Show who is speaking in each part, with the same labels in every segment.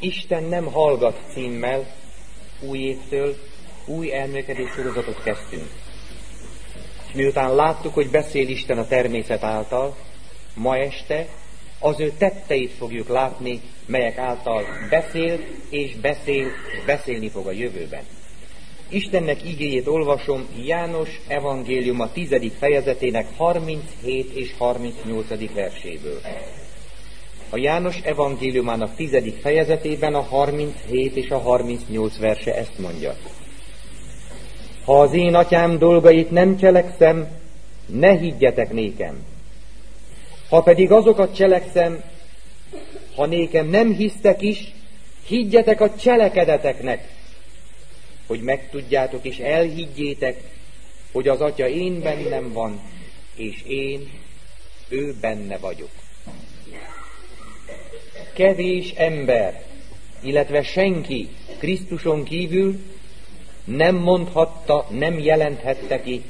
Speaker 1: Isten nem hallgat címmel új évtől új elmélkedés sorozatot kezdtünk. És miután láttuk, hogy beszél Isten a természet által, ma este az ő tetteit fogjuk látni, melyek által beszél és beszél és beszélni fog a jövőben. Istennek igéjét olvasom János evangélium a tizedik fejezetének 37 és 38. verséből. A János evangéliumának tizedik fejezetében a 37 és a 38 verse ezt mondja. Ha az én atyám dolgait nem cselekszem, ne higgyetek nékem. Ha pedig azokat cselekszem, ha nékem nem hisztek is, higgyetek a cselekedeteknek, hogy megtudjátok és elhiggyétek, hogy az Atya én bennem van, és én, ő benne vagyok. Kevés ember, illetve senki Krisztuson kívül nem mondhatta, nem jelenthette ki,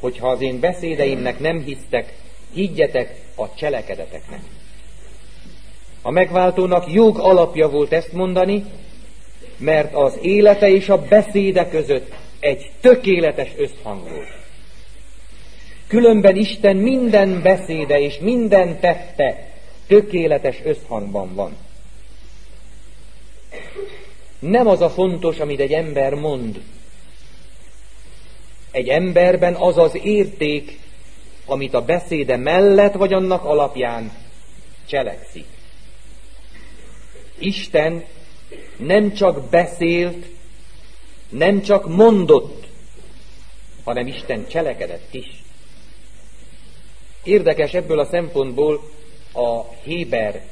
Speaker 1: hogy ha az én beszédeimnek nem hisztek, higgyetek a cselekedeteknek. A megváltónak jog alapja volt ezt mondani, mert az élete és a beszéde között egy tökéletes összhang volt. Különben Isten minden beszéde és minden tette tökéletes összhangban van. Nem az a fontos, amit egy ember mond. Egy emberben az az érték, amit a beszéde mellett vagy annak alapján cselekszik. Isten nem csak beszélt, nem csak mondott, hanem Isten cselekedett is. Érdekes ebből a szempontból a Héber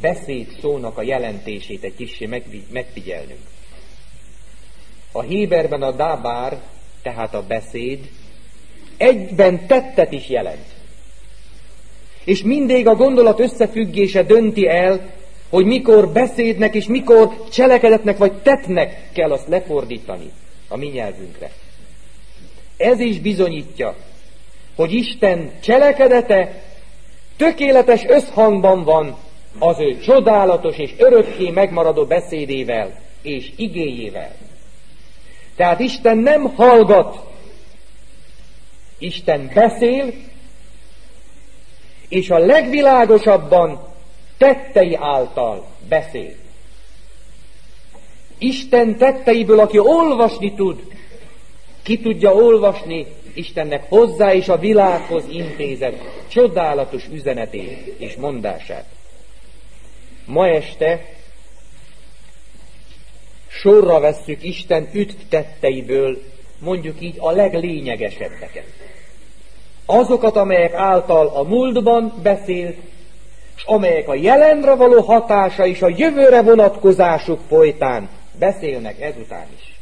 Speaker 1: beszéd szónak a jelentését egy kicsi megfigyelnünk. A Héberben a dábár, tehát a beszéd, egyben tettet is jelent. És mindig a gondolat összefüggése dönti el, hogy mikor beszédnek és mikor cselekedetnek vagy tettnek kell azt lefordítani a mi nyelvünkre. Ez is bizonyítja, hogy Isten cselekedete tökéletes összhangban van az ő csodálatos és örökké megmaradó beszédével és igéjével. Tehát Isten nem hallgat, Isten beszél, és a legvilágosabban tettei által beszél. Isten tetteiből, aki olvasni tud, ki tudja olvasni Istennek hozzá és a világhoz intézett csodálatos üzenetét és mondását. Ma este sorra vesszük Isten üt tetteiből, mondjuk így a leglényegesebbeket. Azokat, amelyek által a múltban beszélt, és amelyek a jelenre való hatása és a jövőre vonatkozásuk folytán beszélnek ezután is.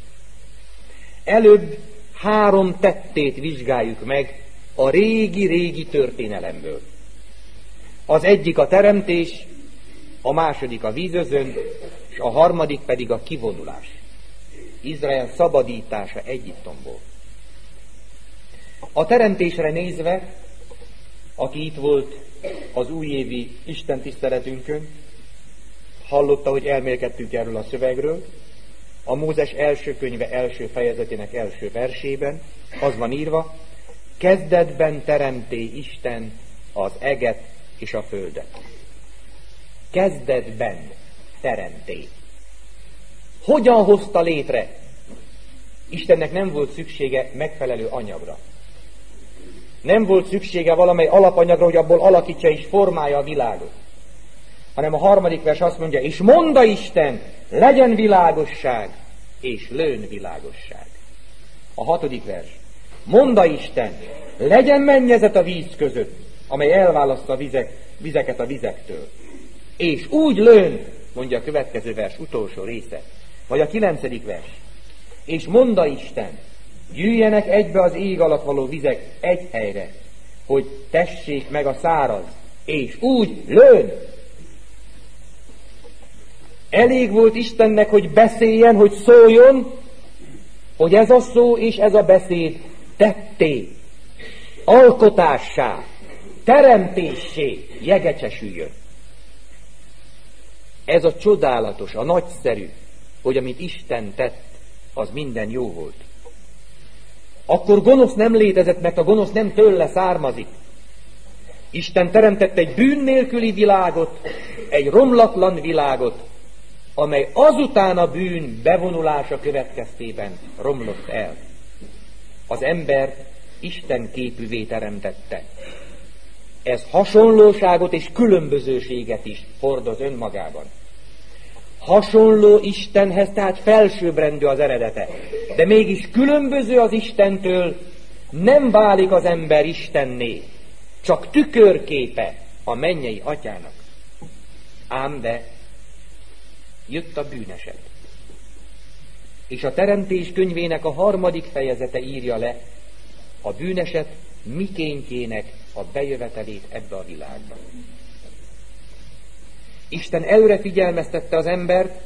Speaker 1: Előbb három tettét vizsgáljuk meg a régi-régi történelemből. Az egyik a teremtés, a második a vízözön, és a harmadik pedig a kivonulás. Izrael szabadítása Egyiptomból. A teremtésre nézve, aki itt volt az újévi Isten tiszteletünkön, hallotta, hogy elmélkedtünk erről a szövegről, a Mózes első könyve első fejezetének első versében az van írva, kezdetben teremté Isten az eget és a földet. Kezdetben teremté. Hogyan hozta létre? Istennek nem volt szüksége megfelelő anyagra. Nem volt szüksége valamely alapanyagra, hogy abból alakítsa és formálja a világot. Hanem a harmadik vers azt mondja, és monda Isten, legyen világosság, és lőn világosság. A hatodik vers. Monda Isten, legyen mennyezet a víz között, amely elválasztja a vizek, vizeket a vizektől. És úgy lőn, mondja a következő vers utolsó része, vagy a kilencedik vers. És monda Isten, gyűjjenek egybe az ég alatt való vizek egy helyre, hogy tessék meg a száraz, és úgy lőn. Elég volt Istennek, hogy beszéljen, hogy szóljon, hogy ez a szó és ez a beszéd tetté, alkotássá, teremtéssé jegecsesüljön. Ez a csodálatos, a nagyszerű, hogy amit Isten tett, az minden jó volt. Akkor gonosz nem létezett, mert a gonosz nem tőle származik. Isten teremtett egy bűn nélküli világot, egy romlatlan világot, amely azután a bűn bevonulása következtében romlott el. Az ember Isten képűvé teremtette. Ez hasonlóságot és különbözőséget is hordoz önmagában. Hasonló Istenhez, tehát felsőbbrendű az eredete. De mégis különböző az Istentől, nem válik az ember Istenné, csak tükörképe a mennyei atyának. Ám de jött a bűneset. És a Teremtés könyvének a harmadik fejezete írja le a bűneset mikéntjének a bejövetelét ebbe a világba. Isten előre figyelmeztette az embert,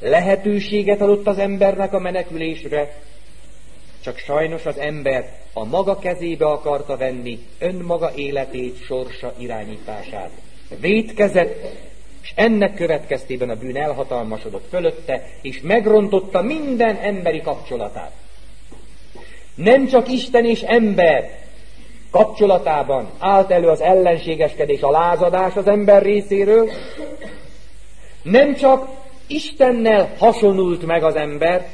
Speaker 1: lehetőséget adott az embernek a menekülésre, csak sajnos az ember a maga kezébe akarta venni önmaga életét, sorsa irányítását. Vétkezett, és ennek következtében a bűn elhatalmasodott fölötte, és megrontotta minden emberi kapcsolatát. Nem csak Isten és ember kapcsolatában állt elő az ellenségeskedés, a lázadás az ember részéről, nem csak Istennel hasonlult meg az ember,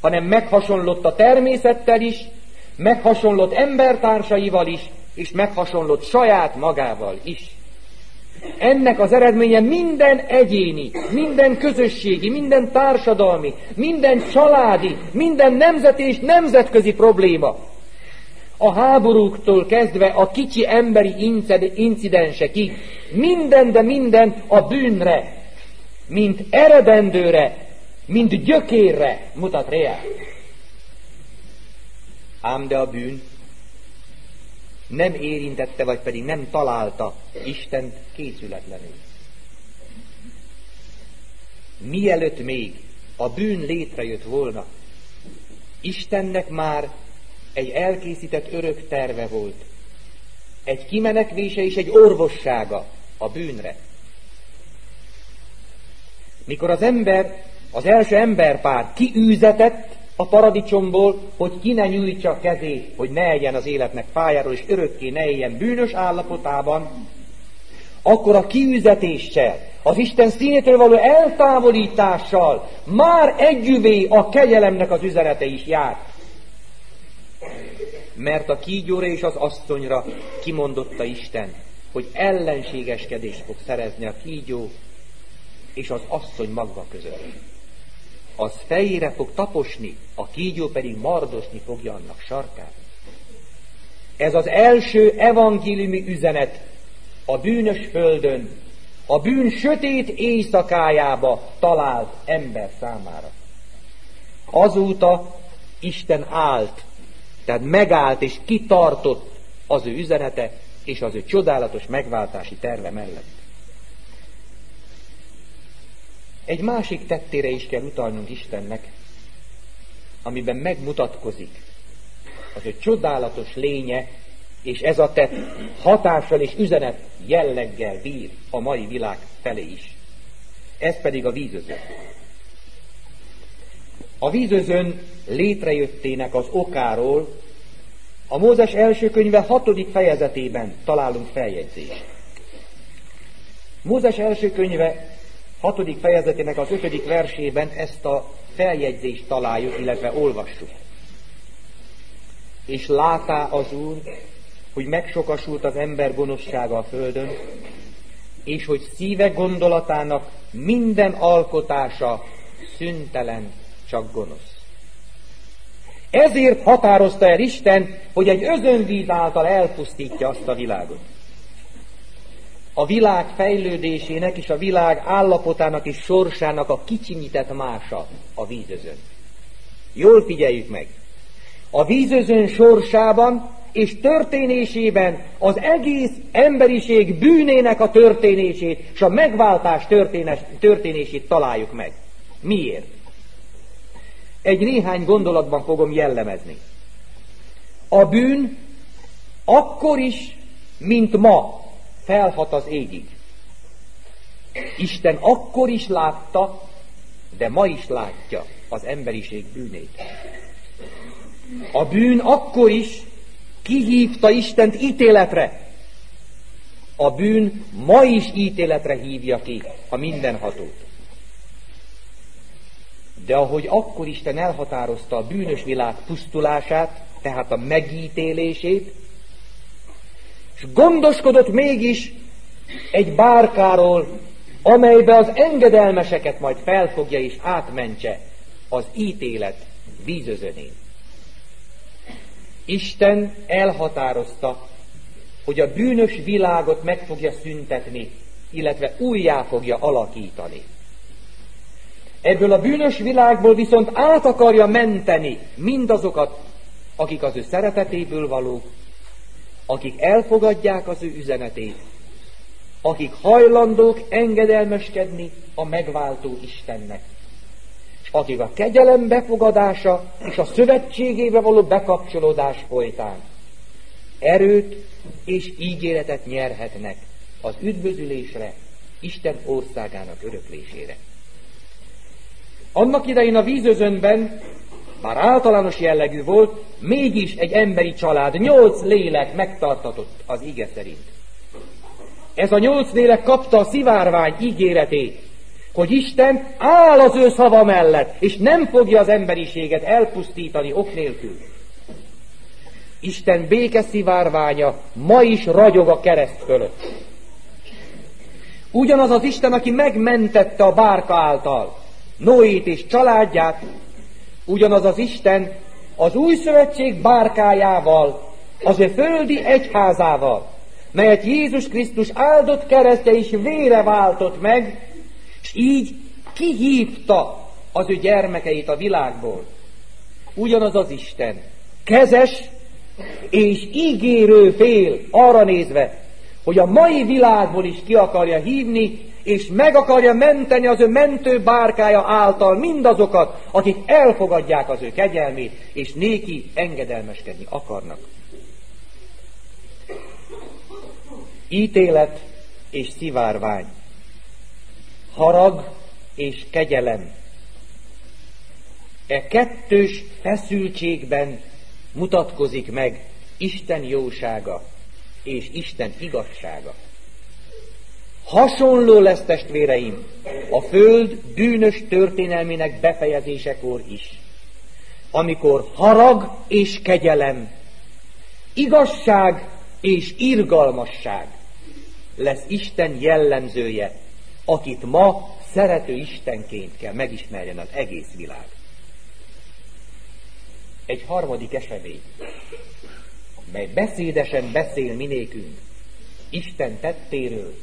Speaker 1: hanem meghasonlott a természettel is, meghasonlott embertársaival is, és meghasonlott saját magával is. Ennek az eredménye minden egyéni, minden közösségi, minden társadalmi, minden családi, minden nemzeti és nemzetközi probléma. A háborúktól kezdve a kicsi emberi incidensekig, minden, de minden a bűnre, mint eredendőre, mint gyökérre mutat reál. Ám de a bűn nem érintette, vagy pedig nem találta Istent készületlenül. Mielőtt még a bűn létrejött volna, Istennek már egy elkészített örök terve volt, egy kimenekvése és egy orvossága a bűnre. Mikor az ember, az első emberpár kiűzetett, a paradicsomból, hogy ki ne nyújtsa kezét, hogy ne egyen az életnek fájáról, és örökké ne éljen bűnös állapotában, akkor a kiüzetéssel, az Isten színétől való eltávolítással már együvé a kegyelemnek az üzenete is jár. Mert a kígyóra és az asszonyra kimondotta Isten, hogy ellenségeskedést fog szerezni a kígyó és az asszony magva között az fejére fog taposni, a kígyó pedig mardosni fogja annak sarkát. Ez az első evangéliumi üzenet a bűnös földön, a bűn sötét éjszakájába talált ember számára. Azóta Isten állt, tehát megállt és kitartott az ő üzenete és az ő csodálatos megváltási terve mellett. Egy másik tettére is kell utalnunk Istennek, amiben megmutatkozik az egy csodálatos lénye, és ez a tett hatással és üzenet jelleggel bír a mai világ felé is. Ez pedig a vízözön. A vízözön létrejöttének az okáról a Mózes első könyve hatodik fejezetében találunk feljegyzést. Mózes első könyve hatodik fejezetének az ötödik versében ezt a feljegyzést találjuk, illetve olvassuk. És látá az Úr, hogy megsokasult az ember gonoszsága a földön, és hogy szíve gondolatának minden alkotása szüntelen, csak gonosz. Ezért határozta el Isten, hogy egy özönvíz által elpusztítja azt a világot a világ fejlődésének és a világ állapotának és sorsának a kicsinyített mása a vízözön. Jól figyeljük meg! A vízözön sorsában és történésében az egész emberiség bűnének a történését és a megváltás történését találjuk meg. Miért? Egy néhány gondolatban fogom jellemezni. A bűn akkor is, mint ma, felhat az égig. Isten akkor is látta, de ma is látja az emberiség bűnét. A bűn akkor is kihívta Istent ítéletre. A bűn ma is ítéletre hívja ki a mindenhatót. De ahogy akkor Isten elhatározta a bűnös világ pusztulását, tehát a megítélését, és gondoskodott mégis egy bárkáról, amelybe az engedelmeseket majd felfogja és átmentse az ítélet vízözönén. Isten elhatározta, hogy a bűnös világot meg fogja szüntetni, illetve újjá fogja alakítani. Ebből a bűnös világból viszont át akarja menteni mindazokat, akik az ő szeretetéből valók, akik elfogadják az ő üzenetét, akik hajlandók engedelmeskedni a megváltó Istennek, és akik a kegyelem befogadása és a szövetségébe való bekapcsolódás folytán erőt és ígéretet nyerhetnek az üdvözülésre, Isten országának öröklésére. Annak idején a vízözönben, bár általános jellegű volt, mégis egy emberi család, nyolc lélek megtartatott az ige szerint. Ez a nyolc lélek kapta a szivárvány ígéretét, hogy Isten áll az ő szava mellett, és nem fogja az emberiséget elpusztítani ok nélkül. Isten béke szivárványa ma is ragyog a kereszt fölött. Ugyanaz az Isten, aki megmentette a bárka által Noét és családját, ugyanaz az Isten az új szövetség bárkájával, az ő földi egyházával, melyet Jézus Krisztus áldott keresztje és vére váltott meg, és így kihívta az ő gyermekeit a világból. Ugyanaz az Isten, kezes és ígérő fél arra nézve, hogy a mai világból is ki akarja hívni, és meg akarja menteni az ő mentő bárkája által mindazokat, akik elfogadják az ő kegyelmét, és néki engedelmeskedni akarnak. ítélet és szivárvány, harag és kegyelem. E kettős feszültségben mutatkozik meg Isten jósága és Isten igazsága. Hasonló lesz, testvéreim, a Föld bűnös történelmének befejezésekor is, amikor harag és kegyelem, igazság és irgalmasság lesz Isten jellemzője, akit ma szerető Istenként kell megismerjen az egész világ. Egy harmadik esemény, mely beszédesen beszél minékünk Isten tettéről,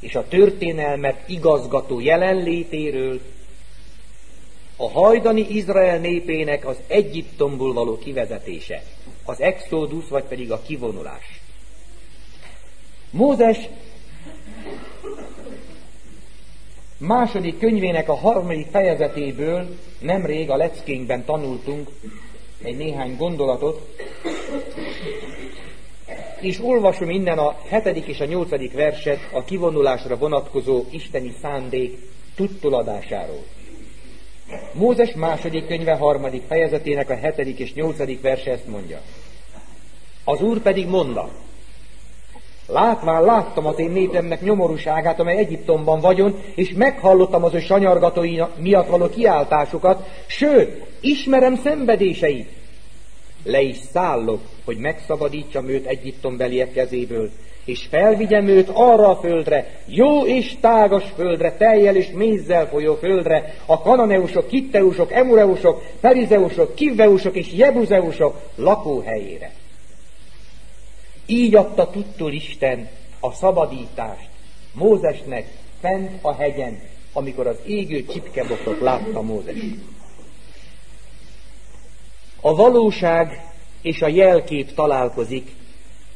Speaker 1: és a történelmet igazgató jelenlétéről, a hajdani Izrael népének az Egyiptomból való kivezetése, az exodus, vagy pedig a kivonulás. Mózes második könyvének a harmadik fejezetéből nemrég a leckénkben tanultunk egy néhány gondolatot, és olvasom innen a hetedik és a nyolcadik verset a kivonulásra vonatkozó isteni szándék tudtuladásáról. Mózes második könyve harmadik fejezetének a hetedik és nyolcadik verse ezt mondja. Az Úr pedig mondta, Látván láttam az én népemnek nyomorúságát, amely Egyiptomban vagyon, és meghallottam az ő sanyargatói miatt való kiáltásukat, sőt, ismerem szenvedéseit. Le is szállok, hogy megszabadítsam őt Egyiptom beliek kezéből, és felvigyem őt arra a földre, jó és tágas földre, teljel és mézzel folyó földre, a kananeusok, kitteusok, emureusok, perizeusok, kivveusok és jebuzeusok lakóhelyére. Így adta tudtul Isten a szabadítást Mózesnek fent a hegyen, amikor az égő csipkebotot látta Mózes. A valóság és a jelkép találkozik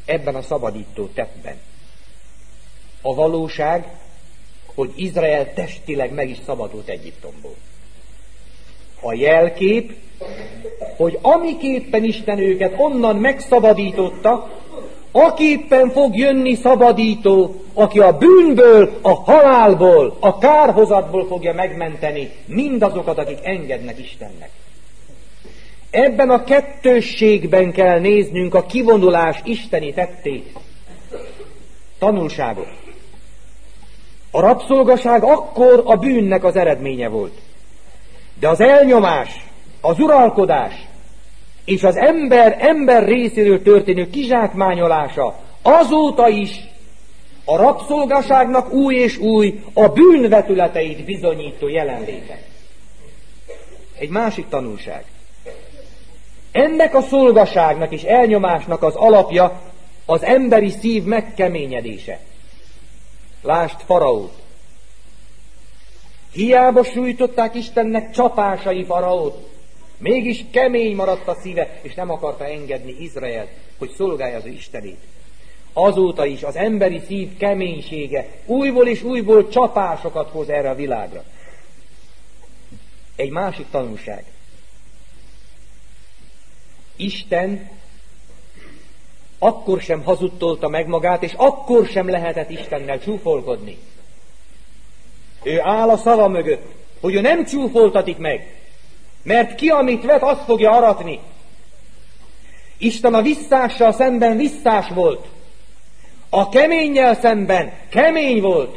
Speaker 1: ebben a szabadító tettben. A valóság, hogy Izrael testileg meg is szabadult Egyiptomból. A jelkép, hogy amiképpen Isten őket onnan megszabadította, Aképpen fog jönni szabadító, aki a bűnből, a halálból, a kárhozatból fogja megmenteni mindazokat, akik engednek Istennek. Ebben a kettősségben kell néznünk a kivonulás isteni tettét, tanulságot. A rabszolgaság akkor a bűnnek az eredménye volt. De az elnyomás, az uralkodás és az ember ember részéről történő kizsákmányolása azóta is a rabszolgaságnak új és új a bűnvetületeit bizonyító jelenléte. Egy másik tanulság. Ennek a szolgaságnak és elnyomásnak az alapja az emberi szív megkeményedése. Lást faraót. Hiába sújtották Istennek csapásai faraót, mégis kemény maradt a szíve, és nem akarta engedni Izraelt, hogy szolgálja az Istenét. Azóta is az emberi szív keménysége újból és újból csapásokat hoz erre a világra. Egy másik tanulság. Isten akkor sem hazudtolta meg magát, és akkor sem lehetett Istennel csúfolkodni. Ő áll a szava mögött, hogy ő nem csúfoltatik meg, mert ki, amit vet, azt fogja aratni. Isten a visszással szemben visszás volt. A keménnyel szemben kemény volt.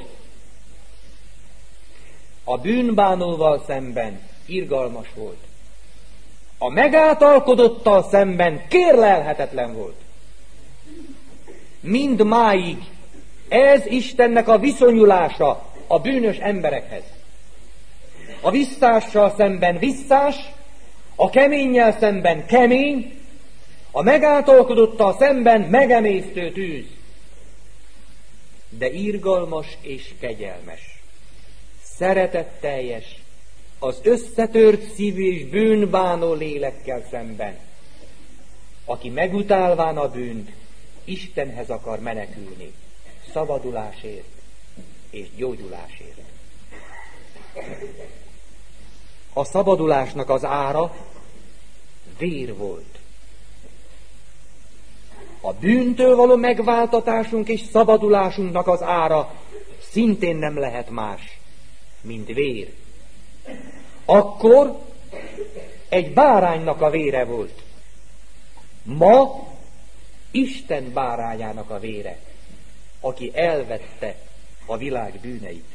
Speaker 1: A bűnbánóval szemben irgalmas volt. A megáltalkodottal szemben kérlelhetetlen volt. Mind máig ez Istennek a viszonyulása a bűnös emberekhez. A visszással szemben visszás, a keménnyel szemben kemény, a megáltalkodottal szemben megemésztő tűz. De irgalmas és kegyelmes, szeretetteljes, az összetört szívű és bűnbánó lélekkel szemben, aki megutálván a bűnt, Istenhez akar menekülni, szabadulásért és gyógyulásért. A szabadulásnak az ára vér volt. A bűntől való megváltatásunk és szabadulásunknak az ára szintén nem lehet más, mint vér. Akkor egy báránynak a vére volt. Ma Isten bárányának a vére, aki elvette a világ bűneit.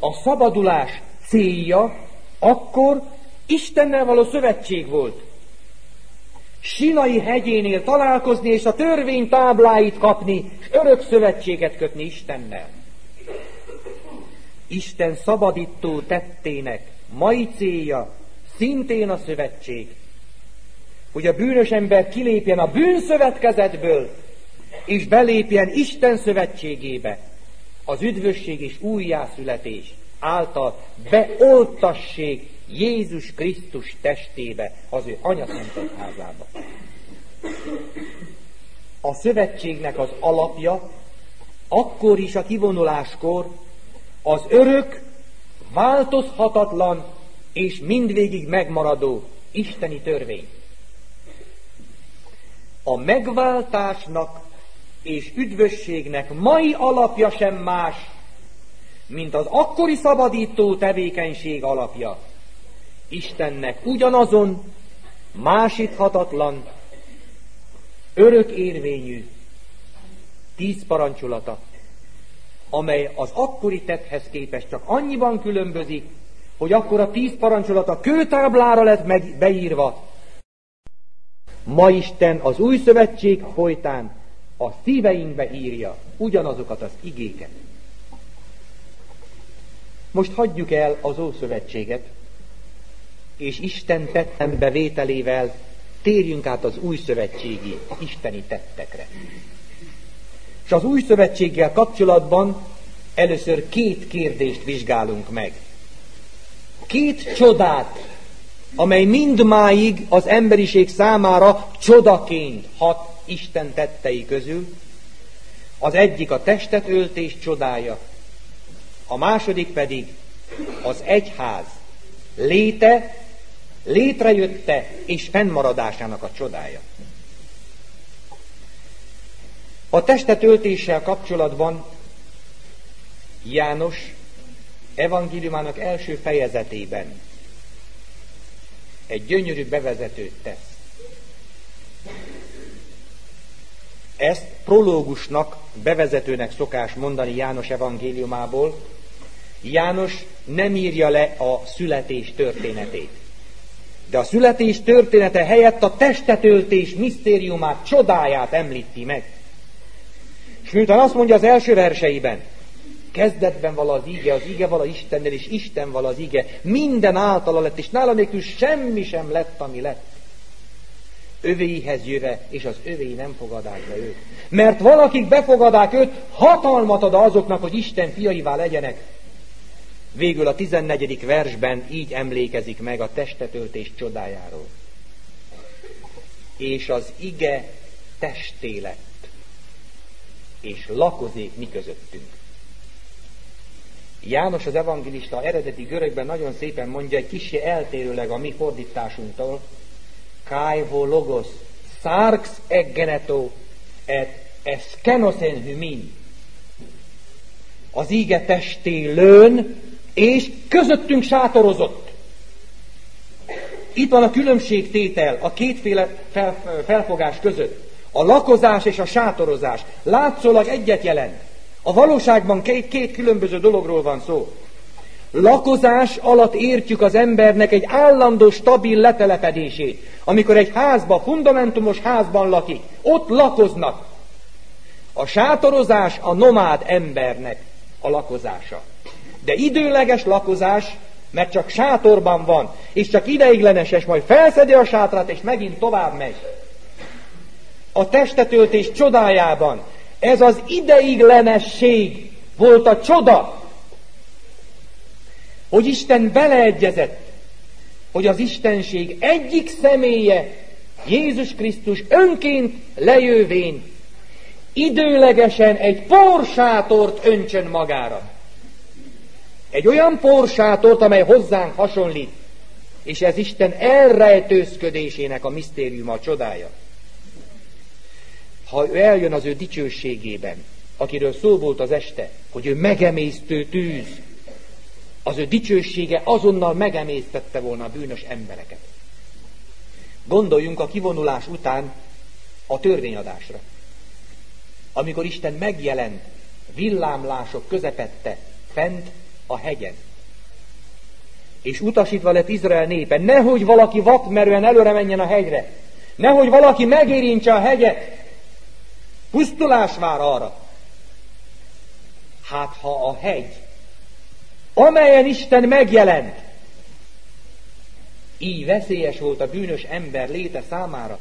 Speaker 1: A szabadulás célja akkor Istennel való szövetség volt. Sinai hegyénél találkozni és a törvény tábláit kapni, és örök szövetséget kötni Istennel. Isten szabadító tettének mai célja szintén a szövetség, hogy a bűnös ember kilépjen a bűnszövetkezetből, és belépjen Isten szövetségébe, az üdvösség és újjászületés által beoltassék Jézus Krisztus testébe, az ő anyaszentett házába. A szövetségnek az alapja akkor is a kivonuláskor az örök, változhatatlan és mindvégig megmaradó isteni törvény. A megváltásnak és üdvösségnek mai alapja sem más, mint az akkori szabadító tevékenység alapja. Istennek ugyanazon, másíthatatlan, örök érvényű tíz parancsolata, amely az akkori tetthez képest csak annyiban különbözik, hogy akkor a tíz parancsolat a kőtáblára lett meg beírva. Ma Isten az új szövetség folytán a szíveinkbe írja ugyanazokat az igéket. Most hagyjuk el az Ószövetséget, és Isten tettembe vételével térjünk át az új szövetségi isteni tettekre. És az új szövetséggel kapcsolatban először két kérdést vizsgálunk meg. Két csodát, amely mindmáig az emberiség számára csodaként hat Isten tettei közül. Az egyik a testet öltés csodája, a második pedig az egyház léte, létrejötte és fennmaradásának a csodája. A testetöltéssel kapcsolatban János evangéliumának első fejezetében egy gyönyörű bevezetőt tesz. Ezt prológusnak, bevezetőnek szokás mondani János evangéliumából. János nem írja le a születés történetét. De a születés története helyett a testetöltés misztériumát, csodáját említi meg. És miután azt mondja az első verseiben, kezdetben vala az ige, az ige vala Istennel, és Isten vala az ige, minden általa lett, és nála nélkül semmi sem lett, ami lett övéihez jöve, és az övéi nem fogadák be őt. Mert valakik befogadák őt, hatalmat ad azoknak, hogy Isten fiaivá legyenek. Végül a 14. versben így emlékezik meg a testetöltés csodájáról. És az ige testé lett, és lakozék mi közöttünk. János az evangélista eredeti görögben nagyon szépen mondja, egy kicsi eltérőleg a mi fordításunktól, kaivo logos, sarx eggeneto, et eskenosen hymin. Az íge testé lőn, és közöttünk sátorozott. Itt van a különbségtétel a kétféle fel, felfogás között. A lakozás és a sátorozás. Látszólag egyet jelent. A valóságban két, két különböző dologról van szó. Lakozás alatt értjük az embernek egy állandó, stabil letelepedését. Amikor egy házba, fundamentumos házban lakik, ott lakoznak. A sátorozás a nomád embernek a lakozása. De időleges lakozás, mert csak sátorban van, és csak ideigleneses, majd felszedi a sátrat, és megint tovább megy. A testetöltés csodájában ez az ideiglenesség volt a csoda, hogy Isten beleegyezett, hogy az Istenség egyik személye, Jézus Krisztus önként lejövén, időlegesen egy porsátort öntsön magára. Egy olyan porsátort, amely hozzánk hasonlít, és ez Isten elrejtőzködésének a misztériuma, a csodája. Ha ő eljön az ő dicsőségében, akiről szó volt az este, hogy ő megemésztő tűz, az ő dicsősége azonnal megemésztette volna a bűnös embereket. Gondoljunk a kivonulás után a törvényadásra. Amikor Isten megjelent villámlások közepette, fent a hegyen. És utasítva lett Izrael népe, nehogy valaki vakmerően előre menjen a hegyre, nehogy valaki megérintse a hegyet, pusztulás vár arra. Hát ha a hegy amelyen Isten megjelent. Így veszélyes volt a bűnös ember léte számára.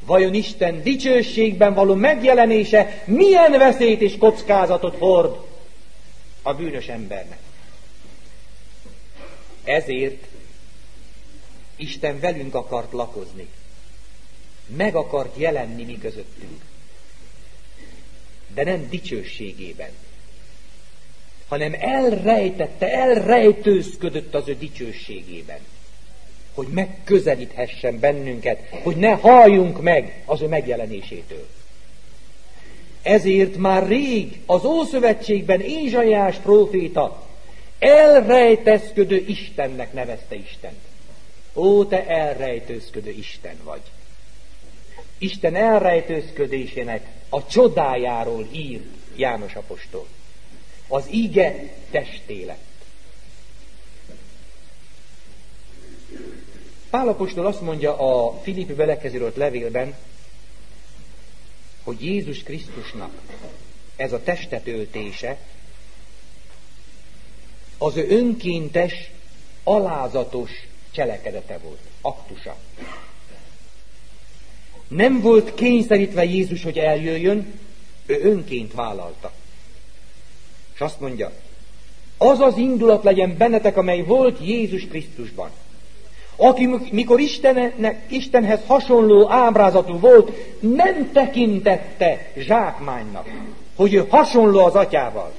Speaker 1: Vajon Isten dicsőségben való megjelenése milyen veszélyt és kockázatot hord a bűnös embernek? Ezért Isten velünk akart lakozni. Meg akart jelenni mi közöttünk. De nem dicsőségében hanem elrejtette, elrejtőzködött az ő dicsőségében, hogy megközelíthessen bennünket, hogy ne halljunk meg az ő megjelenésétől. Ezért már rég az Ószövetségben Ézsaiás próféta elrejtezködő Istennek nevezte Istent. Ó, te elrejtőzködő Isten vagy. Isten elrejtőzködésének a csodájáról ír János apostol. Az ige testé lett. Pálapostól azt mondja a Filippi belekezőrölt levélben, hogy Jézus Krisztusnak ez a testet öltése, az ő önkéntes, alázatos cselekedete volt, aktusa. Nem volt kényszerítve Jézus, hogy eljöjjön, ő önként vállalta. És azt mondja, az az indulat legyen bennetek, amely volt Jézus Krisztusban. Aki mikor Istennek, Istenhez hasonló ábrázatú volt, nem tekintette zsákmánynak, hogy ő hasonló az atyával,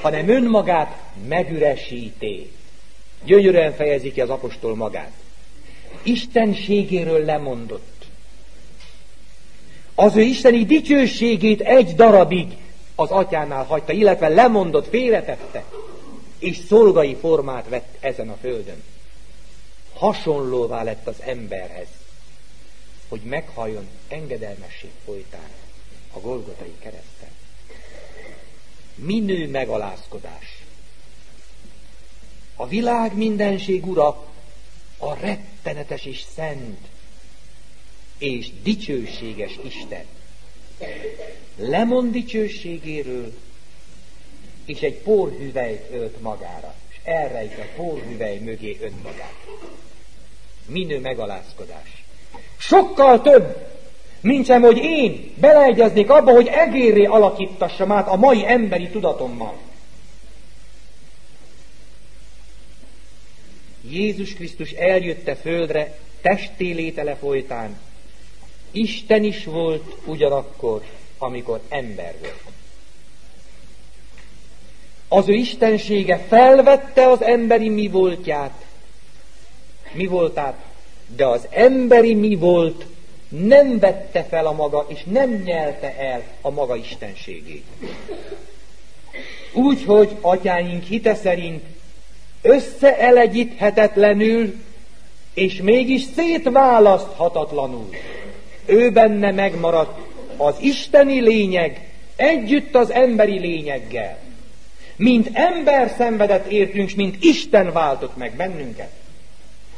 Speaker 1: hanem önmagát megüresíté. Gyönyörűen fejezi ki az apostol magát. Istenségéről lemondott. Az ő isteni dicsőségét egy darabig az atyánál hagyta, illetve lemondott, félretette, és szolgai formát vett ezen a földön. Hasonlóvá lett az emberhez, hogy meghalljon engedelmesség folytán a Golgotai kereszten. Minő megalázkodás. A világ mindenség ura, a rettenetes és szent és dicsőséges Isten. Lemond dicsőségéről, és egy porhüvelyt ölt magára, és elrejt a porhüvely mögé önmagát. Minő megalázkodás. Sokkal több, mint sem, hogy én beleegyeznék abba, hogy egérré alakítassam át a mai emberi tudatommal. Jézus Krisztus eljötte földre testélétele folytán. Isten is volt ugyanakkor, amikor ember volt. Az ő istensége felvette az emberi mi voltját, mi voltát, de az emberi mi volt nem vette fel a maga, és nem nyelte el a maga istenségét. Úgyhogy atyáink hite szerint összeelegyíthetetlenül, és mégis szétválaszthatatlanul ő benne megmaradt az isteni lényeg együtt az emberi lényeggel. Mint ember szenvedett értünk, mint Isten váltott meg bennünket.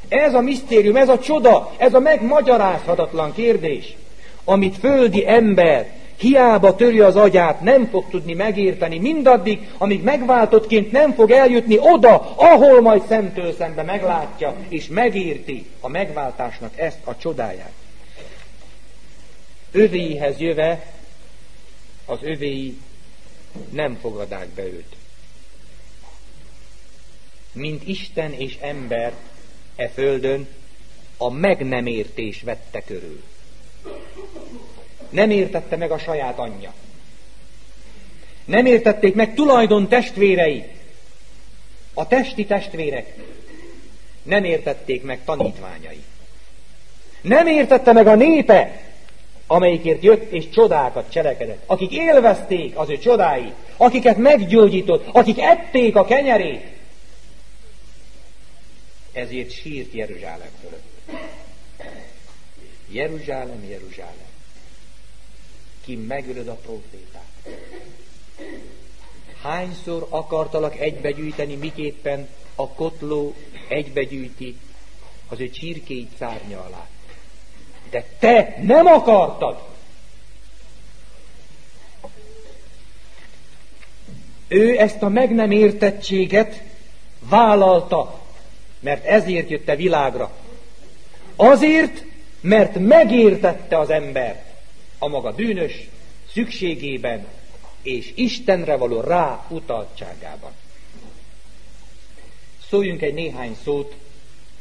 Speaker 1: Ez a misztérium, ez a csoda, ez a megmagyarázhatatlan kérdés, amit földi ember hiába töri az agyát, nem fog tudni megérteni mindaddig, amíg megváltottként nem fog eljutni oda, ahol majd szemtől szembe meglátja, és megérti a megváltásnak ezt a csodáját. Övéihez jöve, az övéi nem fogadák be őt. Mint Isten és ember e földön a meg nem értés vette körül. Nem értette meg a saját anyja. Nem értették meg tulajdon testvérei, a testi testvérek. Nem értették meg tanítványai. Nem értette meg a népe, amelyikért jött és csodákat cselekedett, akik élvezték az ő csodáit, akiket meggyógyított, akik ették a kenyerét, ezért sírt Jeruzsálem fölött. Jeruzsálem, Jeruzsálem, ki megölöd a profétát. Hányszor akartalak egybegyűjteni, miképpen a kotló egybegyűjti az ő csirkéit szárnya alá. De te nem akartad. Ő ezt a meg nem értettséget vállalta mert ezért jött a világra. Azért, mert megértette az embert a maga bűnös szükségében és Istenre való ráutaltságában. Szóljunk egy néhány szót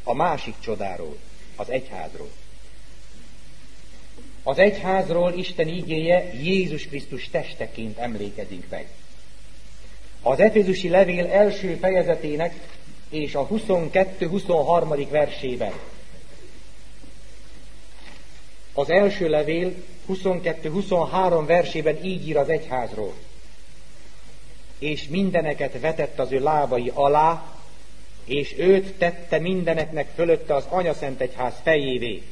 Speaker 1: a másik csodáról, az egyházról. Az egyházról Isten ígéje Jézus Krisztus testeként emlékezik meg. Az Efézusi levél első fejezetének és a 22-23. versében. Az első levél 22-23 versében így ír az egyházról. És mindeneket vetett az ő lábai alá, és őt tette mindeneknek fölötte az Anyaszent Egyház fejévé,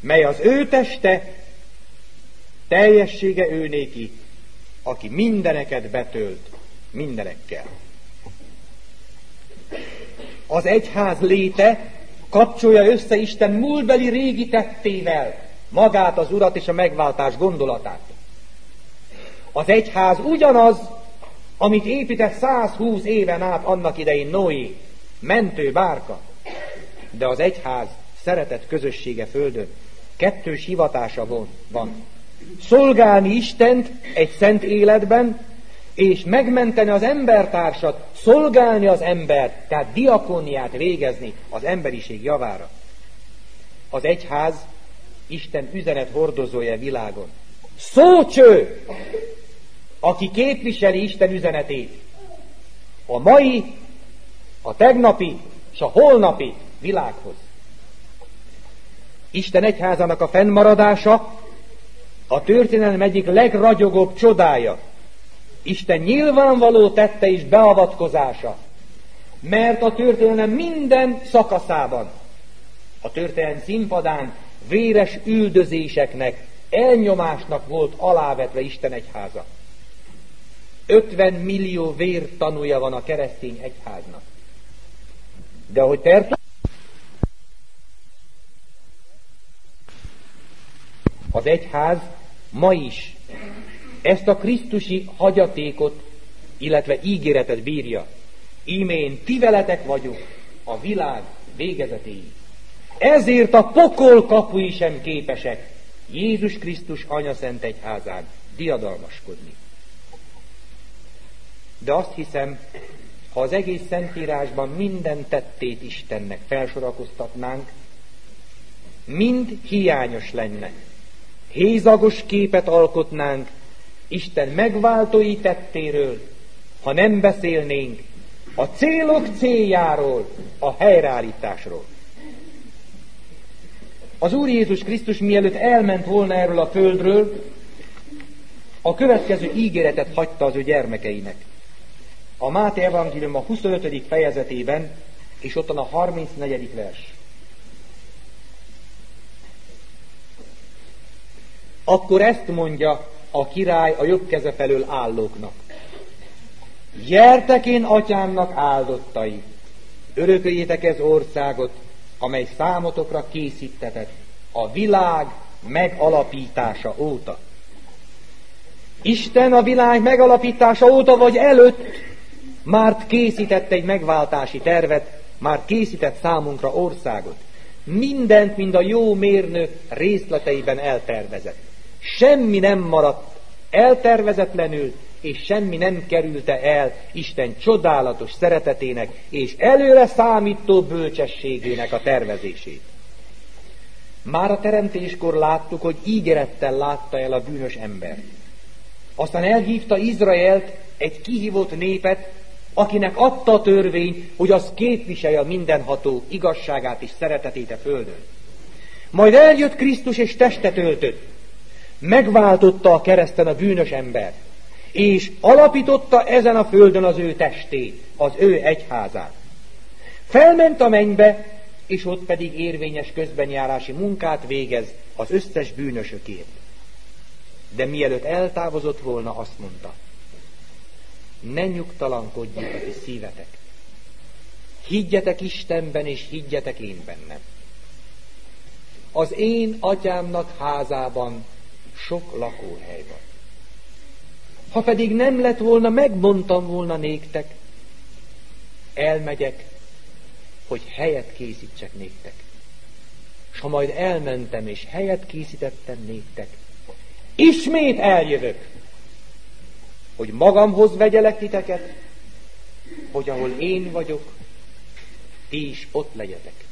Speaker 1: mely az ő teste, teljessége ő néki, aki mindeneket betölt mindenekkel az egyház léte kapcsolja össze Isten múltbeli régi tettével magát az urat és a megváltás gondolatát. Az egyház ugyanaz, amit épített 120 éven át annak idején Noé, mentő bárka. De az egyház szeretett közössége földön kettős hivatása van. Szolgálni Istent egy szent életben, és megmenteni az embertársat, szolgálni az embert, tehát diakóniát végezni az emberiség javára. Az egyház Isten üzenet hordozója világon. Szócső, aki képviseli Isten üzenetét. A mai, a tegnapi és a holnapi világhoz. Isten egyházának a fennmaradása a történelem egyik legragyogóbb csodája, Isten nyilvánvaló tette és beavatkozása, mert a történelem minden szakaszában, a történelem színpadán véres üldözéseknek, elnyomásnak volt alávetve Isten egyháza. 50 millió vér tanúja van a keresztény egyháznak. De hogy Tertullian az egyház ma is ezt a Krisztusi hagyatékot, illetve ígéretet bírja. Ímén ti veletek vagyok a világ végezetéig. Ezért a pokol kapui sem képesek Jézus Krisztus Anya Szent Egyházán diadalmaskodni. De azt hiszem, ha az egész Szentírásban minden tettét Istennek felsorakoztatnánk, mind hiányos lenne. Hézagos képet alkotnánk Isten megváltói tettéről, ha nem beszélnénk a célok céljáról, a helyreállításról. Az Úr Jézus Krisztus mielőtt elment volna erről a földről, a következő ígéretet hagyta az ő gyermekeinek. A Máté Evangélium a 25. fejezetében, és ott a 34. vers. Akkor ezt mondja a király a jobb keze felől állóknak. Gyertek én atyámnak áldottai, örököljétek ez országot, amely számotokra készítetett a világ megalapítása óta. Isten a világ megalapítása óta vagy előtt már készített egy megváltási tervet, már készített számunkra országot. Mindent, mind a jó mérnök részleteiben eltervezett. Semmi nem maradt eltervezetlenül, és semmi nem kerülte el Isten csodálatos szeretetének és előre számító bölcsességének a tervezését. Már a teremtéskor láttuk, hogy ígérettel látta el a bűnös ember. Aztán elhívta Izraelt, egy kihívott népet, akinek adta a törvény, hogy az képviselje a mindenható igazságát és szeretetét a földön. Majd eljött Krisztus és testet öltött, megváltotta a kereszten a bűnös ember, és alapította ezen a földön az ő testét, az ő egyházát. Felment a mennybe, és ott pedig érvényes közbenjárási munkát végez az összes bűnösökért. De mielőtt eltávozott volna, azt mondta, ne nyugtalankodjék a ti szívetek. Higgyetek Istenben, és higgyetek én bennem. Az én atyámnak házában sok lakóhely van. Ha pedig nem lett volna, megmondtam volna néktek, elmegyek, hogy helyet készítsek néktek. És ha majd elmentem, és helyet készítettem néktek, ismét eljövök, hogy magamhoz vegyelek titeket, hogy ahol én vagyok, ti is ott legyetek.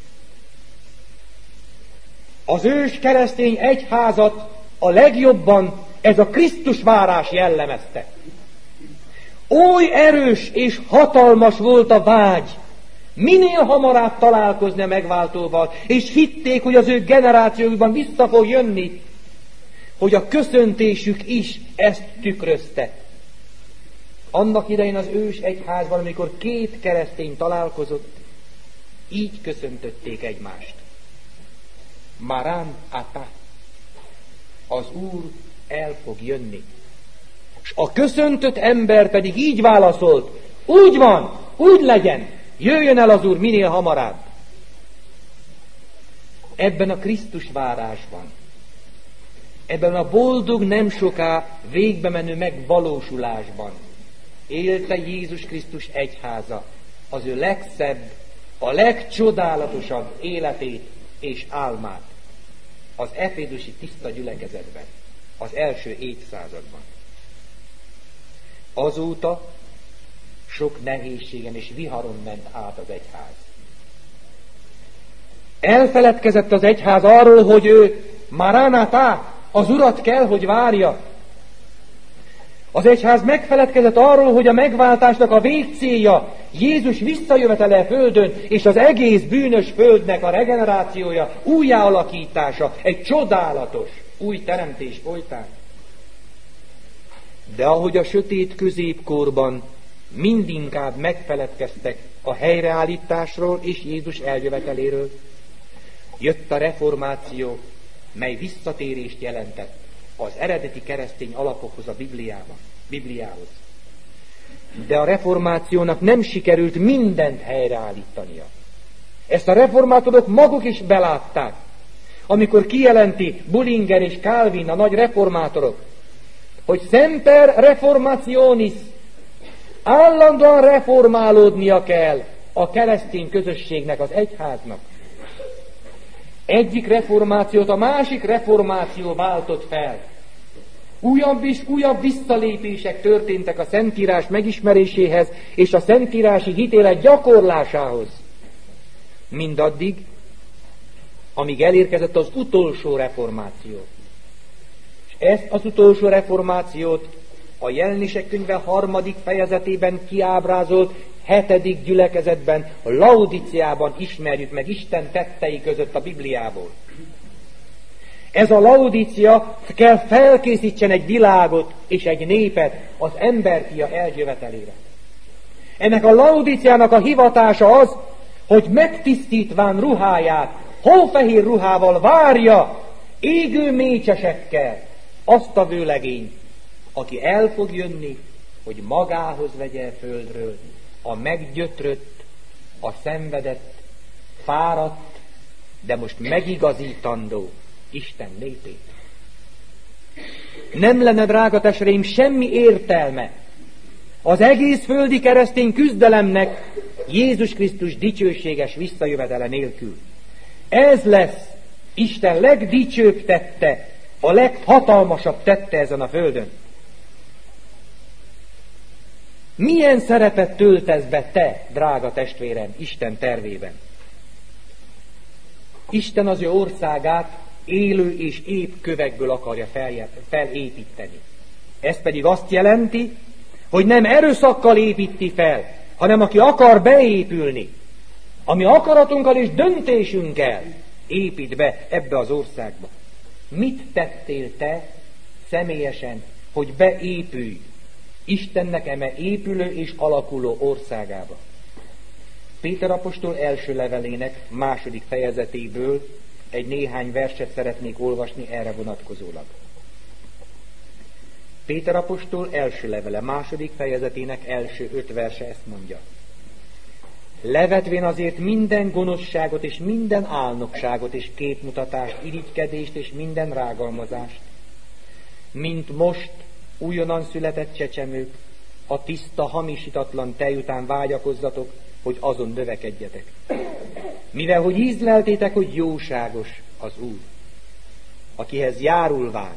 Speaker 1: Az ős keresztény egyházat a legjobban ez a Krisztus várás jellemezte. Oly erős és hatalmas volt a vágy, minél hamarabb találkozni a megváltóval, és hitték, hogy az ő generációjukban vissza fog jönni, hogy a köszöntésük is ezt tükrözte. Annak idején az ős egyházban, amikor két keresztény találkozott, így köszöntötték egymást. Marán ata az Úr el fog jönni. És a köszöntött ember pedig így válaszolt, úgy van, úgy legyen, jöjjön el az Úr minél hamarabb. Ebben a Krisztus várásban, ebben a boldog nem soká végbe menő megvalósulásban élte Jézus Krisztus egyháza az ő legszebb, a legcsodálatosabb életét és álmát az efédusi tiszta gyülekezetben, az első évszázadban. Azóta sok nehézségen és viharon ment át az egyház. Elfeledkezett az egyház arról, hogy ő Maranatá, az urat kell, hogy várja. Az egyház megfeledkezett arról, hogy a megváltásnak a végcélja Jézus visszajövetele földön, és az egész bűnös földnek a regenerációja, újjáalakítása egy csodálatos, új teremtés folytán. De ahogy a sötét középkorban mindinkább megfeledkeztek a helyreállításról és Jézus eljöveteléről, jött a reformáció, mely visszatérést jelentett az eredeti keresztény alapokhoz a Bibliában, Bibliához. De a reformációnak nem sikerült mindent helyreállítania. Ezt a reformátorok maguk is belátták. Amikor kijelenti Bullinger és Calvin, a nagy reformátorok, hogy Semper Reformationis állandóan reformálódnia kell a keresztény közösségnek, az egyháznak. Egyik reformációt a másik reformáció váltott fel. Újabb és újabb visszalépések történtek a Szentírás megismeréséhez és a Szentírási hitélet gyakorlásához. Mindaddig, amíg elérkezett az utolsó reformáció. És ezt az utolsó reformációt a jelenések könyve harmadik fejezetében kiábrázolt hetedik gyülekezetben, Laudiciában ismerjük meg Isten tettei között a Bibliából. Ez a Laudícia kell felkészítsen egy világot és egy népet az emberfia eljövetelére. Ennek a Laudíciának a hivatása az, hogy megtisztítván ruháját, holfehér ruhával várja égő mécsesekkel azt a vőlegényt, aki el fog jönni, hogy magához vegye földről a meggyötrött, a szenvedett, fáradt, de most megigazítandó Isten népét. Nem lenne, drága tesreim, semmi értelme az egész földi keresztény küzdelemnek Jézus Krisztus dicsőséges visszajövetele nélkül. Ez lesz Isten legdicsőbb tette, a leghatalmasabb tette ezen a földön. Milyen szerepet töltesz be te, drága testvérem, Isten tervében? Isten az ő országát élő és épp kövekből akarja felépíteni. Ez pedig azt jelenti, hogy nem erőszakkal építi fel, hanem aki akar beépülni, ami akaratunkkal és döntésünkkel épít be ebbe az országba. Mit tettél te személyesen, hogy beépülj Istennek eme épülő és alakuló országába. Péter apostol első levelének második fejezetéből egy néhány verset szeretnék olvasni erre vonatkozólag. Péter apostol első levele második fejezetének első öt verse ezt mondja. Levetvén azért minden gonoszságot és minden álnokságot és képmutatást, irigykedést és minden rágalmazást, mint most újonnan született csecsemők, a tiszta, hamisítatlan tej után vágyakozzatok, hogy azon növekedjetek. Mivel, hogy ízleltétek, hogy jóságos az Úr, akihez járulván,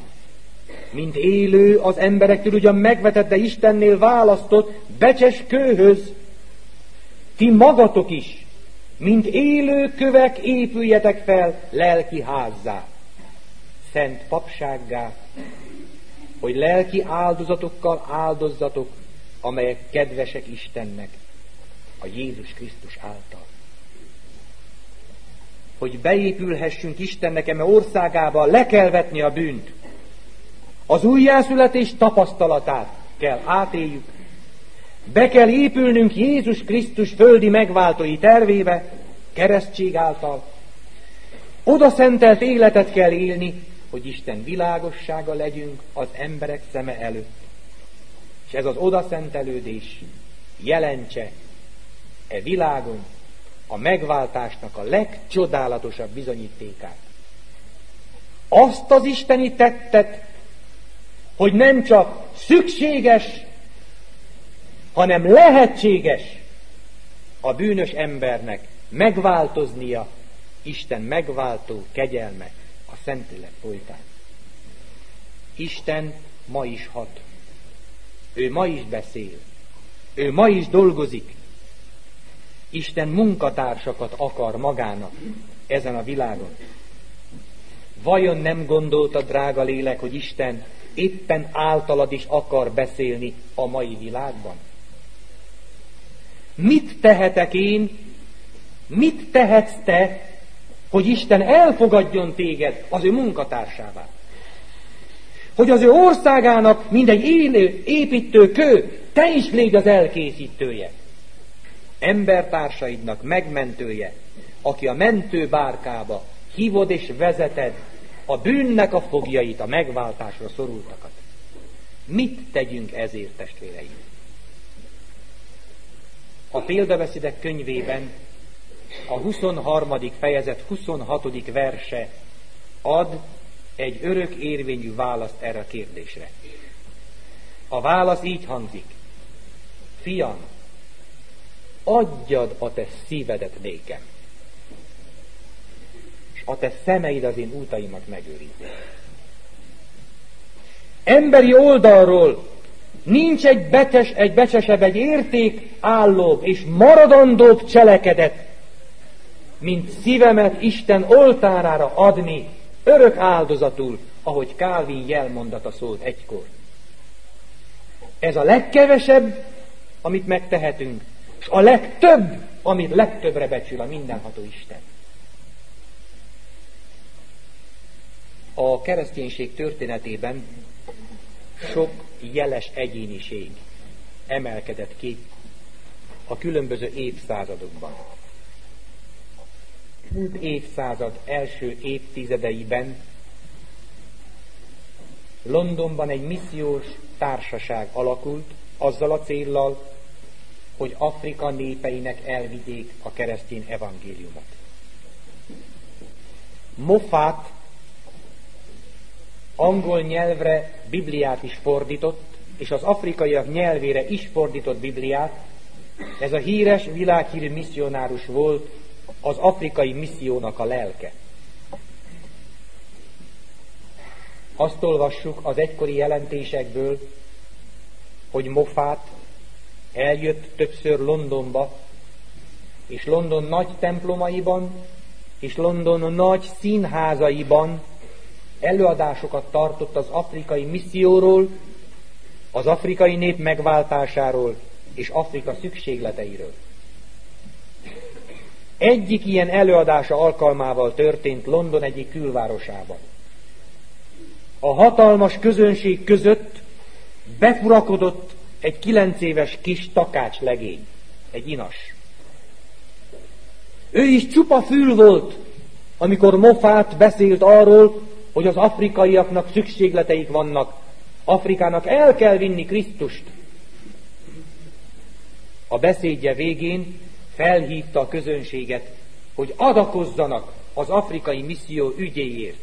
Speaker 1: mint élő az emberektől ugyan megvetett, de Istennél választott becses kőhöz, ti magatok is, mint élő kövek épüljetek fel lelki házzá, szent papsággá, hogy lelki áldozatokkal áldozzatok, amelyek kedvesek Istennek a Jézus Krisztus által. Hogy beépülhessünk Istennek eme országába, le kell vetni a bűnt. Az újjászületés tapasztalatát kell átéljük. Be kell épülnünk Jézus Krisztus földi megváltói tervébe, keresztség által. Oda szentelt életet kell élni, hogy Isten világossága legyünk az emberek szeme előtt. És ez az odaszentelődés jelentse e világon a megváltásnak a legcsodálatosabb bizonyítékát. Azt az isteni tettet, hogy nem csak szükséges, hanem lehetséges a bűnös embernek megváltoznia Isten megváltó kegyelme a Szentlélek folytán. Isten ma is hat. Ő ma is beszél. Ő ma is dolgozik. Isten munkatársakat akar magának ezen a világon. Vajon nem gondolta, drága lélek, hogy Isten éppen általad is akar beszélni a mai világban? Mit tehetek én, mit tehetsz te, hogy Isten elfogadjon téged az ő munkatársává. hogy az ő országának mindegy élő, építő kő, te is légy az elkészítője. Embertársaidnak megmentője, aki a mentő bárkába hívod és vezeted a bűnnek a fogjait, a megváltásra szorultakat. Mit tegyünk ezért, testvéreim? A példabeszédek könyvében a 23. fejezet 26. verse ad egy örök érvényű választ erre a kérdésre. A válasz így hangzik. Fiam, adjad a te szívedet nékem, és a te szemeid az én útaimat megőrizik. Emberi oldalról nincs egy betes, egy becsesebb, egy érték állóbb és maradandóbb cselekedet, mint szívemet Isten oltárára adni, örök áldozatul, ahogy Calvin jelmondata szólt egykor. Ez a legkevesebb, amit megtehetünk, a legtöbb, amit legtöbbre becsül a mindenható Isten. A kereszténység történetében sok jeles egyéniség emelkedett ki a különböző évszázadokban. Múlt évszázad első évtizedeiben Londonban egy missziós társaság alakult, azzal a céllal, hogy Afrika népeinek elvigyék a keresztény evangéliumot. Moffat angol nyelvre Bibliát is fordított, és az afrikaiak nyelvére is fordított Bibliát. Ez a híres, világhírű misszionárus volt az afrikai missziónak a lelke. Azt olvassuk az egykori jelentésekből, hogy Moffat eljött többször Londonba, és London nagy templomaiban, és London nagy színházaiban előadásokat tartott az afrikai misszióról, az afrikai nép megváltásáról és Afrika szükségleteiről. Egyik ilyen előadása alkalmával történt London egyik külvárosában. A hatalmas közönség között befurakodott egy kilenc éves kis takács legény, egy inas. Ő is csupa fül volt, amikor Mofát beszélt arról, hogy az afrikaiaknak szükségleteik vannak. Afrikának el kell vinni Krisztust. A beszédje végén felhívta a közönséget, hogy adakozzanak az afrikai misszió ügyéért.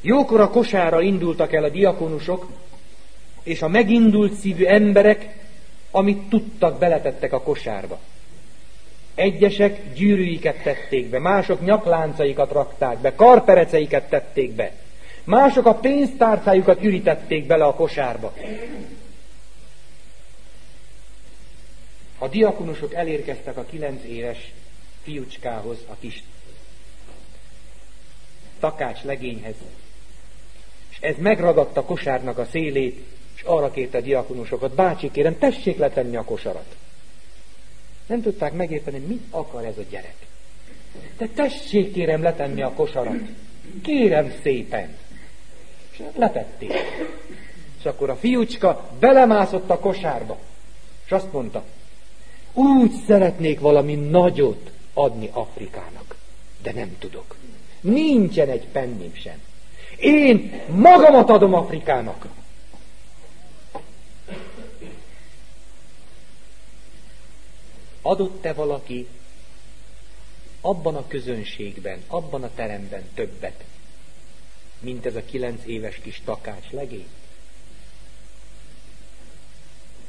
Speaker 1: Jókor a kosára indultak el a diakonusok, és a megindult szívű emberek, amit tudtak, beletettek a kosárba. Egyesek gyűrűiket tették be, mások nyakláncaikat rakták be, karpereceiket tették be, mások a pénztárcájukat ürítették bele a kosárba. A diakonusok elérkeztek a kilenc éves fiúcskához, a kis takács legényhez, és ez megragadta kosárnak a szélét, és arra kérte a diakonusokat, bácsi kérem, tessék letenni a kosarat. Nem tudták megérteni, mit akar ez a gyerek. De tessék kérem letenni a kosarat. Kérem szépen. És letették. És akkor a fiúcska belemászott a kosárba. És azt mondta, úgy szeretnék valami nagyot adni Afrikának, de nem tudok. Nincsen egy pennim sem. Én magamat adom Afrikának. Adott-e valaki abban a közönségben, abban a teremben többet, mint ez a kilenc éves kis takács legény?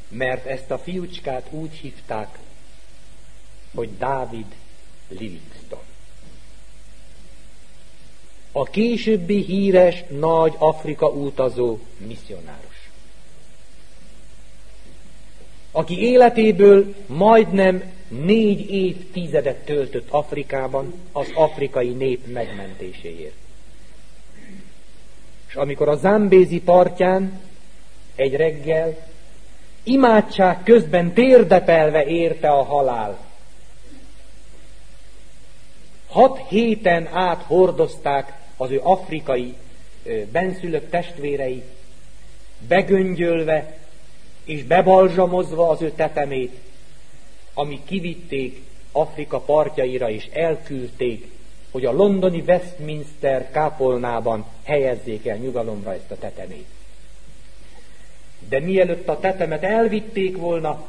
Speaker 1: Mert ezt a fiúcskát úgy hívták, hogy Dávid Livingston. A későbbi híres nagy Afrika utazó misszionárus aki életéből majdnem négy évtizedet töltött Afrikában az afrikai nép megmentéséért. És amikor a Zambézi partján egy reggel imádság közben térdepelve érte a halál. Hat héten át hordozták az ő afrikai benszülött testvérei begöngyölve és bebalzsamozva az ő tetemét, ami kivitték Afrika partjaira és elküldték, hogy a londoni Westminster kápolnában helyezzék el nyugalomra ezt a tetemét. De mielőtt a tetemet elvitték volna,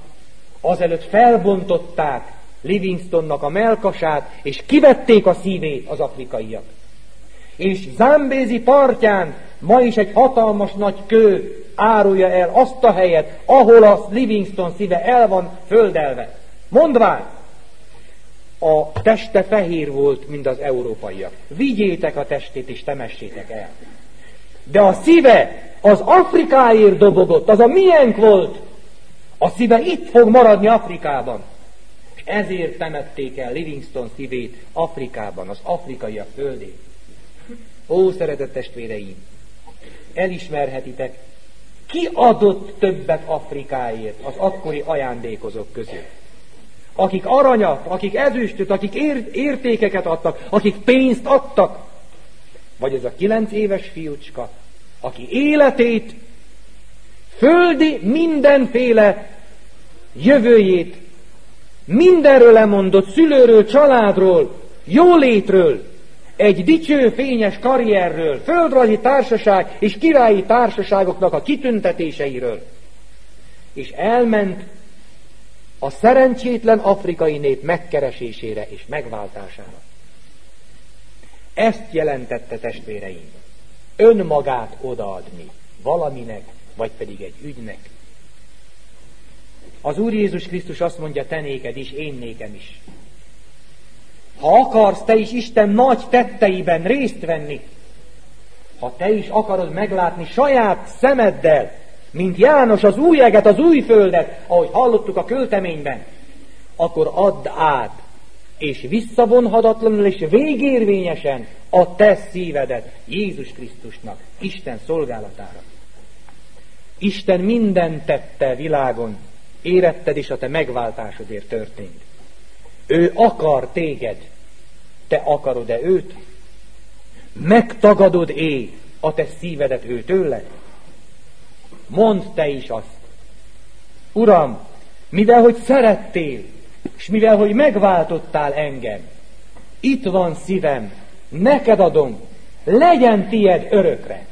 Speaker 1: azelőtt felbontották Livingstonnak a melkasát, és kivették a szívét az afrikaiak. És Zambézi partján ma is egy hatalmas nagy kő árulja el azt a helyet, ahol a Livingston szíve el van földelve. Mondván, a teste fehér volt, mint az európaiak. Vigyétek a testét, és temessétek el. De a szíve az Afrikáért dobogott, az a miénk volt. A szíve itt fog maradni Afrikában. És ezért temették el Livingston szívét Afrikában, az afrikaiak földén. Ó, szeretett testvéreim, elismerhetitek, ki adott többet Afrikáért az akkori ajándékozók között? Akik aranyat, akik ezüstöt, akik ér- értékeket adtak, akik pénzt adtak, vagy ez a kilenc éves fiúcska, aki életét, földi mindenféle jövőjét, mindenről lemondott szülőről, családról, jólétről, egy dicső fényes karrierről, földrajzi társaság és királyi társaságoknak a kitüntetéseiről, és elment a szerencsétlen afrikai nép megkeresésére és megváltására. Ezt jelentette testvéreim, önmagát odaadni valaminek, vagy pedig egy ügynek. Az Úr Jézus Krisztus azt mondja, te néked is, én nékem is. Ha akarsz te is Isten nagy tetteiben részt venni, ha te is akarod meglátni saját szemeddel, mint János az új eget, az új földet, ahogy hallottuk a költeményben, akkor add át, és visszavonhatatlanul és végérvényesen a te szívedet Jézus Krisztusnak, Isten szolgálatára. Isten minden tette világon, éretted is a te megváltásodért történt. Ő akar téged, te akarod-e őt? Megtagadod-é a te szívedet ő tőled? Mondd te is azt. Uram, mivel hogy szerettél, és mivel hogy megváltottál engem, itt van szívem, neked adom, legyen tied örökre.